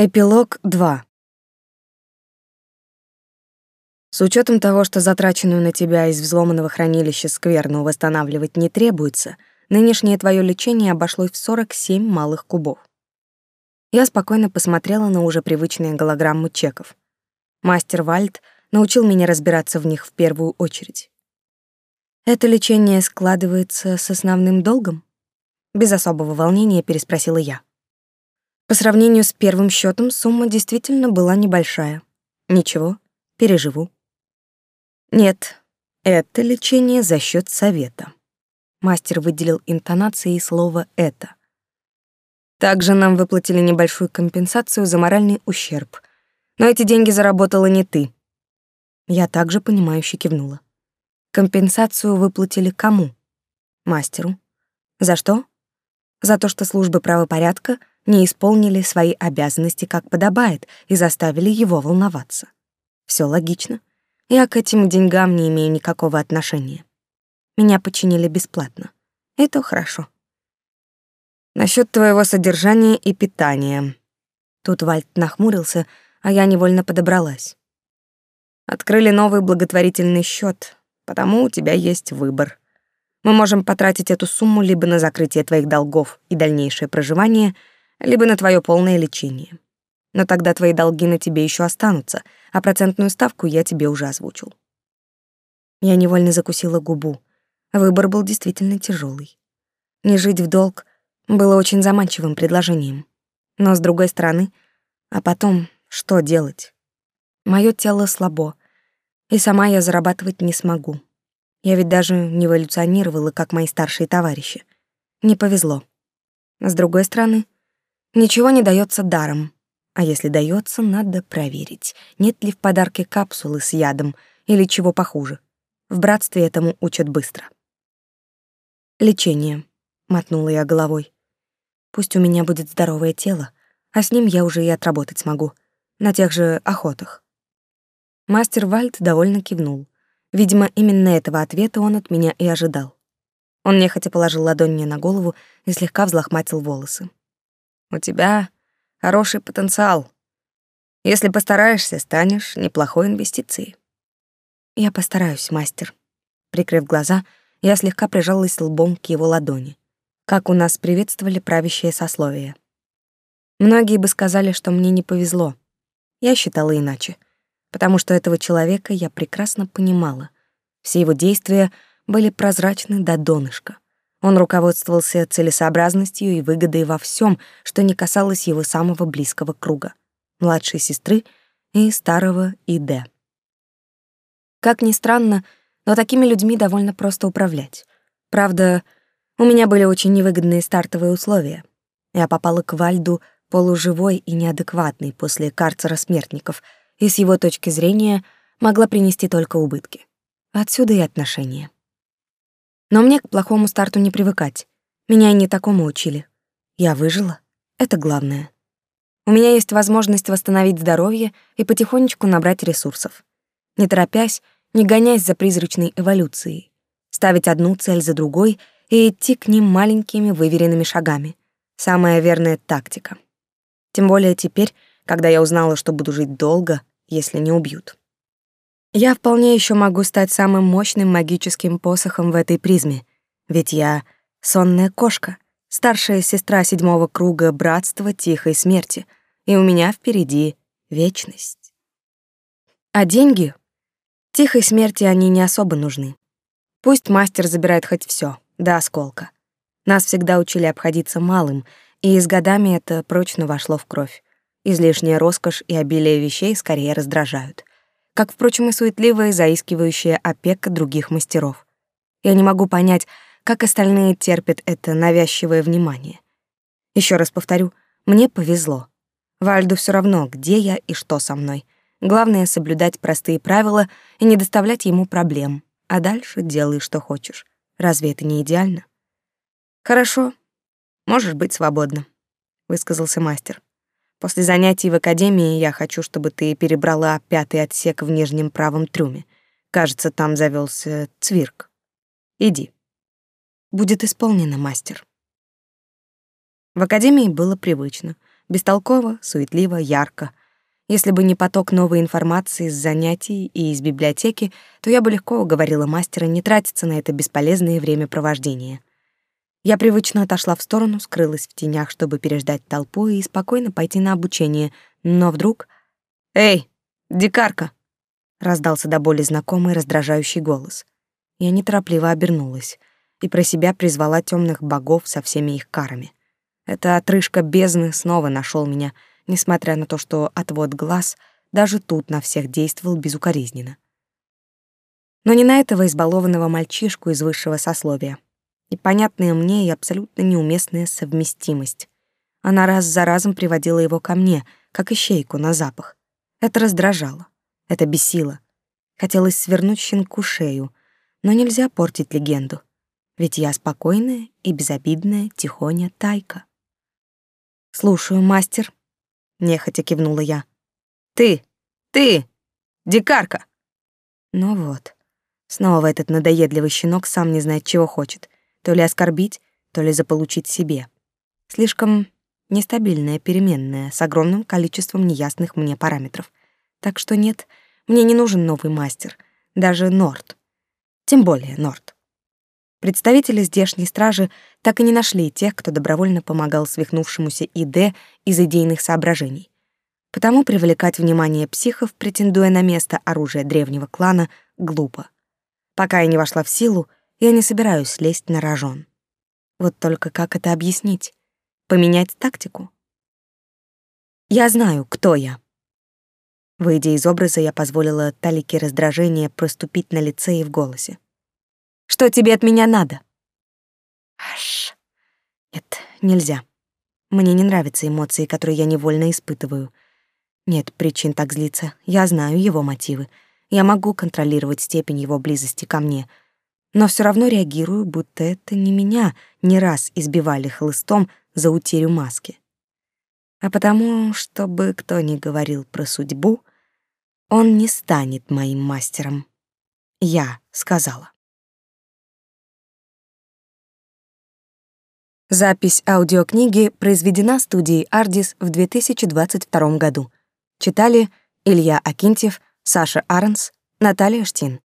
Эпилог 2. С учетом того, что затраченную на тебя из взломанного хранилища скверну восстанавливать не требуется, нынешнее твое лечение обошлось в 47 малых кубов. Я спокойно посмотрела на уже привычные голограммы чеков. Мастер Вальд научил меня разбираться в них в первую очередь. Это лечение складывается с основным долгом? Без особого волнения переспросила я. По сравнению с первым счетом сумма действительно была небольшая. Ничего, переживу. Нет, это лечение за счет совета. Мастер выделил интонацией слово «это». Также нам выплатили небольшую компенсацию за моральный ущерб. Но эти деньги заработала не ты. Я также понимающе кивнула. Компенсацию выплатили кому? Мастеру. За что? За то, что службы правопорядка не исполнили свои обязанности как подобает и заставили его волноваться. Все логично. Я к этим деньгам не имею никакого отношения. Меня починили бесплатно. Это хорошо. Насчет твоего содержания и питания. Тут Вальт нахмурился, а я невольно подобралась. Открыли новый благотворительный счет, потому у тебя есть выбор. Мы можем потратить эту сумму либо на закрытие твоих долгов и дальнейшее проживание — либо на твое полное лечение. Но тогда твои долги на тебе еще останутся, а процентную ставку я тебе уже озвучил. Я невольно закусила губу. Выбор был действительно тяжелый. Не жить в долг было очень заманчивым предложением. Но с другой стороны, а потом что делать? Мое тело слабо, и сама я зарабатывать не смогу. Я ведь даже не эволюционировала, как мои старшие товарищи. Не повезло. С другой стороны, Ничего не дается даром. А если дается, надо проверить, нет ли в подарке капсулы с ядом или чего похуже. В братстве этому учат быстро. Лечение, мотнула я головой. Пусть у меня будет здоровое тело, а с ним я уже и отработать смогу. На тех же охотах. Мастер Вальд довольно кивнул. Видимо, именно этого ответа он от меня и ожидал. Он нехотя положил ладонь мне на голову и слегка взлохматил волосы. У тебя хороший потенциал. Если постараешься, станешь неплохой инвестицией. Я постараюсь, мастер. Прикрыв глаза, я слегка прижалась лбом к его ладони. Как у нас приветствовали правящее сословие. Многие бы сказали, что мне не повезло. Я считала иначе, потому что этого человека я прекрасно понимала. Все его действия были прозрачны до донышка. Он руководствовался целесообразностью и выгодой во всем, что не касалось его самого близкого круга — младшей сестры и старого ИД. Как ни странно, но такими людьми довольно просто управлять. Правда, у меня были очень невыгодные стартовые условия. Я попала к Вальду полуживой и неадекватной после карцера смертников, и с его точки зрения могла принести только убытки. Отсюда и отношения. Но мне к плохому старту не привыкать. Меня и не такому учили. Я выжила. Это главное. У меня есть возможность восстановить здоровье и потихонечку набрать ресурсов. Не торопясь, не гоняясь за призрачной эволюцией. Ставить одну цель за другой и идти к ним маленькими выверенными шагами. Самая верная тактика. Тем более теперь, когда я узнала, что буду жить долго, если не убьют. Я вполне еще могу стать самым мощным магическим посохом в этой призме, ведь я — сонная кошка, старшая сестра седьмого круга братства тихой смерти, и у меня впереди вечность. А деньги? Тихой смерти они не особо нужны. Пусть мастер забирает хоть все, до осколка. Нас всегда учили обходиться малым, и с годами это прочно вошло в кровь. Излишняя роскошь и обилие вещей скорее раздражают как, впрочем, и суетливая заискивающая опека других мастеров. Я не могу понять, как остальные терпят это навязчивое внимание. Еще раз повторю, мне повезло. Вальду все равно, где я и что со мной. Главное — соблюдать простые правила и не доставлять ему проблем. А дальше делай, что хочешь. Разве это не идеально? Хорошо, можешь быть свободна, — высказался мастер. После занятий в академии я хочу, чтобы ты перебрала пятый отсек в нижнем правом трюме. Кажется, там завелся цвирк. Иди. Будет исполнено, мастер. В академии было привычно. Бестолково, суетливо, ярко. Если бы не поток новой информации из занятий и из библиотеки, то я бы легко уговорила мастера не тратиться на это бесполезное времяпровождение. Я привычно отошла в сторону, скрылась в тенях, чтобы переждать толпу и спокойно пойти на обучение, но вдруг... «Эй, дикарка!» — раздался до боли знакомый раздражающий голос. Я неторопливо обернулась и про себя призвала темных богов со всеми их карами. Эта отрыжка бездны снова нашел меня, несмотря на то, что отвод глаз даже тут на всех действовал безукоризненно. Но не на этого избалованного мальчишку из высшего сословия. Непонятная мне и абсолютно неуместная совместимость. Она раз за разом приводила его ко мне, как ищейку на запах. Это раздражало, это бесило. Хотелось свернуть щенку шею, но нельзя портить легенду. Ведь я спокойная и безобидная тихоня Тайка. «Слушаю, мастер», — нехотя кивнула я. «Ты! Ты! Дикарка!» Ну вот, снова этот надоедливый щенок сам не знает, чего хочет. То ли оскорбить, то ли заполучить себе. Слишком нестабильная переменная с огромным количеством неясных мне параметров. Так что нет, мне не нужен новый мастер, даже Норд. Тем более Норд. Представители здешней стражи так и не нашли тех, кто добровольно помогал свихнувшемуся ИД из идейных соображений. Потому привлекать внимание психов, претендуя на место оружия древнего клана, глупо. Пока я не вошла в силу, я не собираюсь лезть на рожон. Вот только как это объяснить? Поменять тактику? Я знаю, кто я. Выйдя из образа, я позволила талике раздражения проступить на лице и в голосе. Что тебе от меня надо? Аж. Нет, нельзя. Мне не нравятся эмоции, которые я невольно испытываю. Нет причин так злиться. Я знаю его мотивы. Я могу контролировать степень его близости ко мне, но все равно реагирую, будто это не меня не раз избивали хлыстом за утерю маски. А потому, чтобы кто ни говорил про судьбу, он не станет моим мастером. Я сказала. Запись аудиокниги произведена студией Ardis в 2022 году. Читали Илья Акинтьев, Саша Арнс, Наталья Штин.